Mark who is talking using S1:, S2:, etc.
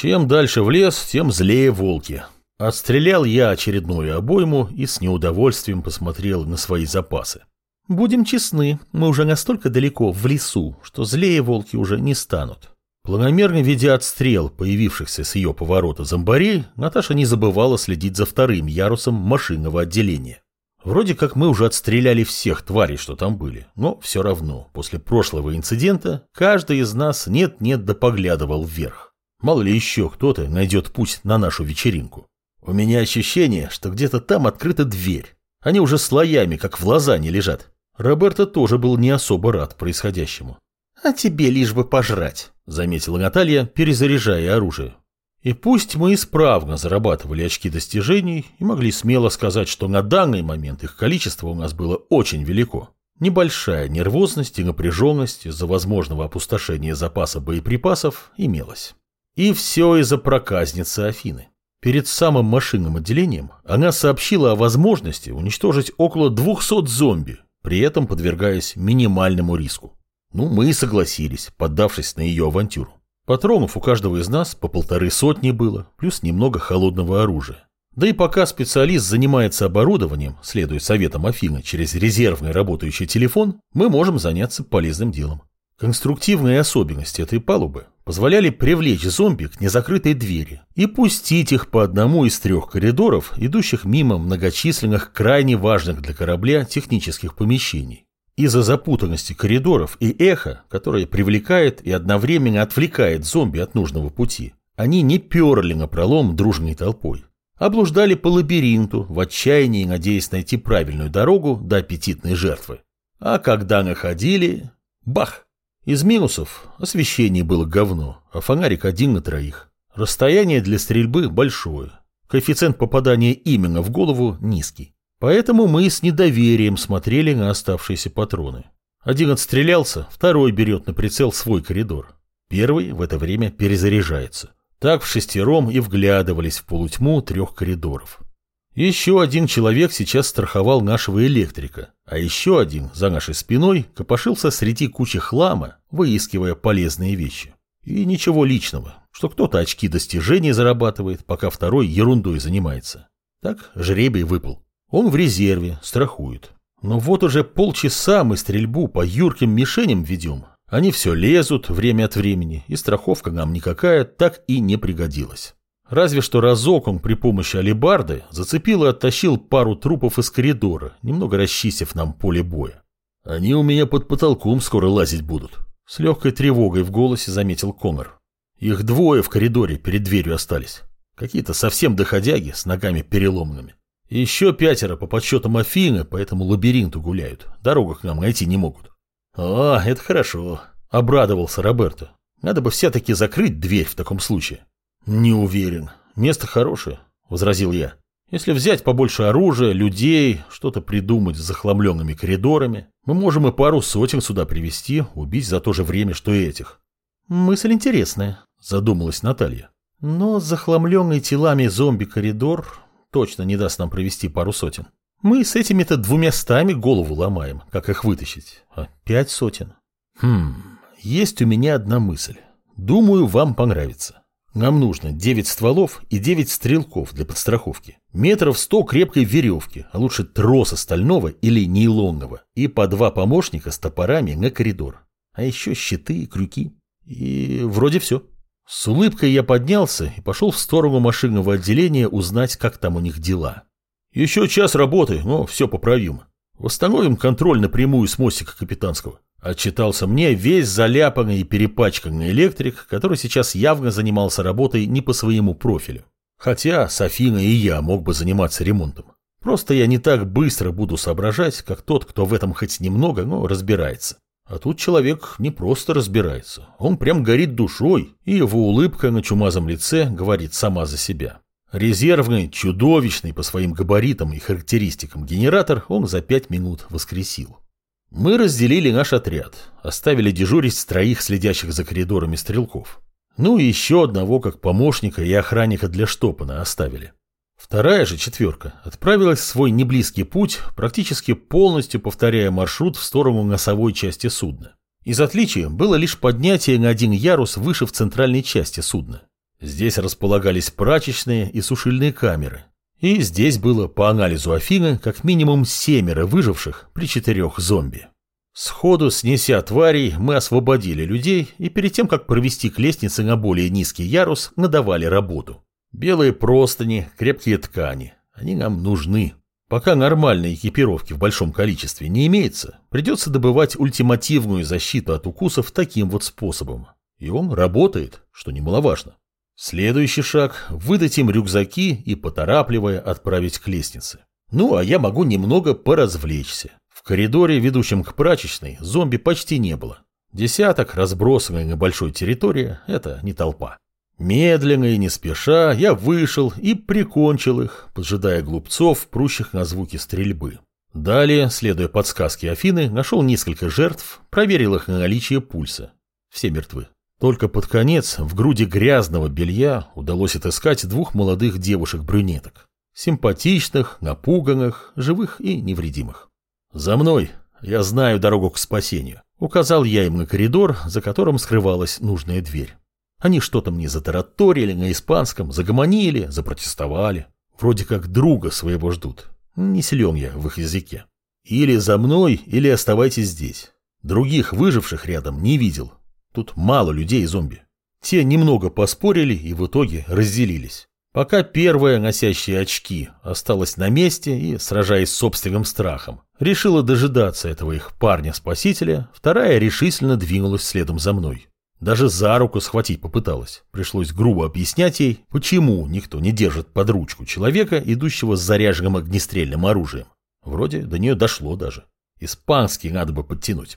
S1: Чем дальше в лес, тем злее волки. Отстрелял я очередную обойму и с неудовольствием посмотрел на свои запасы.
S2: Будем честны, мы уже настолько далеко в лесу, что злее волки уже не станут.
S1: Планомерно ведя отстрел появившихся с ее поворота зомбарей, Наташа не забывала следить за вторым ярусом машинного отделения. Вроде как мы уже отстреляли всех тварей, что там были, но все равно, после прошлого инцидента, каждый из нас нет-нет да поглядывал вверх. Мало ли еще кто-то найдет путь на нашу вечеринку. У меня ощущение, что где-то там открыта дверь. Они уже слоями, как в лазане, лежат. Роберто тоже был не особо рад происходящему.
S2: «А тебе лишь бы пожрать», — заметила Наталья, перезаряжая оружие.
S1: И пусть мы исправно зарабатывали очки достижений и могли смело сказать, что на данный момент их количество у нас было очень велико, небольшая нервозность и напряженность из-за возможного опустошения запаса боеприпасов имелась. И все из-за проказницы Афины. Перед самым машинным отделением она сообщила о возможности уничтожить около 200 зомби, при этом подвергаясь минимальному риску. Ну, мы и согласились, поддавшись на ее авантюру. Патронов у каждого из нас по полторы сотни было, плюс немного холодного оружия. Да и пока специалист занимается оборудованием, следуя советам Афины через резервный работающий телефон, мы можем заняться полезным делом. Конструктивные особенности этой палубы позволяли привлечь зомби к незакрытой двери и пустить их по одному из трех коридоров, идущих мимо многочисленных крайне важных для корабля технических помещений. Из-за запутанности коридоров и эха, которое привлекает и одновременно отвлекает зомби от нужного пути, они не перли на дружной толпой. Облуждали по лабиринту, в отчаянии надеясь найти правильную дорогу до аппетитной жертвы. А когда находили... Бах! Из минусов освещение было говно, а фонарик один на троих. Расстояние для стрельбы большое. Коэффициент попадания именно в голову низкий. Поэтому мы с недоверием смотрели на оставшиеся патроны. Один отстрелялся, второй берет на прицел свой коридор. Первый в это время перезаряжается. Так в шестером и вглядывались в полутьму трех коридоров. Еще один человек сейчас страховал нашего электрика, а еще один за нашей спиной копошился среди кучи хлама, выискивая полезные вещи. И ничего личного, что кто-то очки достижений зарабатывает, пока второй ерундой занимается. Так жребий выпал. Он в резерве, страхует. Но вот уже полчаса мы стрельбу по юрким мишеням ведем. Они все лезут время от времени, и страховка нам никакая так и не пригодилась. Разве что разок он при помощи алибарды зацепил и оттащил пару трупов из коридора, немного расчистив нам поле боя. Они у меня под потолком скоро лазить будут. С легкой тревогой в голосе заметил Конор. Их двое в коридоре перед дверью остались. Какие-то совсем доходяги с ногами переломанными. Еще пятеро по подсчетам Афины по этому лабиринту гуляют. Дорогу к нам найти не могут. А, это хорошо. Обрадовался Роберто. Надо бы все-таки закрыть дверь в таком случае. Не уверен. Место хорошее, возразил я. Если взять побольше оружия, людей, что-то придумать с захламленными коридорами, мы можем и пару сотен сюда привести, убить за то же время, что и этих.
S2: Мысль интересная, задумалась Наталья. Но захламленный телами зомби-коридор точно не даст нам провести пару сотен. Мы с этими-то двумя стами голову ломаем, как их вытащить. А пять сотен.
S1: Хм, есть у меня одна мысль. Думаю, вам понравится. Нам нужно 9 стволов и 9 стрелков для подстраховки. Метров 100 крепкой веревки, а лучше троса стального или нейлонного. И по два помощника с топорами на коридор. А еще щиты и крюки. И вроде все. С улыбкой я поднялся и пошел в сторону машинного отделения узнать, как там у них дела. Еще час работы, но все поправимо. Восстановим контроль напрямую с мостика капитанского. Отчитался мне весь заляпанный и перепачканный электрик, который сейчас явно занимался работой не по своему профилю. Хотя Софина и я мог бы заниматься ремонтом. Просто я не так быстро буду соображать, как тот, кто в этом хоть немного, но разбирается. А тут человек не просто разбирается, он прям горит душой, и его улыбка на чумазом лице говорит сама за себя. Резервный, чудовищный по своим габаритам и характеристикам генератор он за пять минут воскресил. Мы разделили наш отряд, оставили дежурить троих следящих за коридорами стрелков. Ну и еще одного как помощника и охранника для штопана оставили. Вторая же четверка отправилась в свой неблизкий путь, практически полностью повторяя маршрут в сторону носовой части судна. Из отличия было лишь поднятие на один ярус выше в центральной части судна. Здесь располагались прачечные и сушильные камеры. И здесь было, по анализу Афины, как минимум семеро выживших при четырех зомби. Сходу, снеся тварей, мы освободили людей и перед тем, как провести к лестнице на более низкий ярус, надавали работу. Белые простыни, крепкие ткани. Они нам нужны. Пока нормальной экипировки в большом количестве не имеется, придется добывать ультимативную защиту от укусов таким вот способом. И он работает, что немаловажно. Следующий шаг – выдать им рюкзаки и, поторапливая, отправить к лестнице. Ну, а я могу немного поразвлечься. В коридоре, ведущем к прачечной, зомби почти не было. Десяток, разбросанный на большой территории – это не толпа. Медленно и не спеша я вышел и прикончил их, поджидая глупцов, прущих на звуки стрельбы. Далее, следуя подсказке Афины, нашел несколько жертв, проверил их на наличие пульса. Все мертвы. Только под конец в груди грязного белья удалось отыскать двух молодых девушек-брюнеток. Симпатичных, напуганных, живых и невредимых. «За мной! Я знаю дорогу к спасению!» Указал я им на коридор, за которым скрывалась нужная дверь. Они что-то мне затараторили на испанском, загомонили, запротестовали. Вроде как друга своего ждут. Не силен я в их языке. Или за мной, или оставайтесь здесь. Других выживших рядом не видел. Тут мало людей зомби. Те немного поспорили и в итоге разделились. Пока первая, носящая очки, осталась на месте и, сражаясь с собственным страхом, решила дожидаться этого их парня-спасителя, вторая решительно двинулась следом за мной. Даже за руку схватить попыталась. Пришлось грубо объяснять ей, почему никто не держит под ручку человека, идущего с заряженным огнестрельным оружием. Вроде до нее дошло даже. Испанский надо бы подтянуть.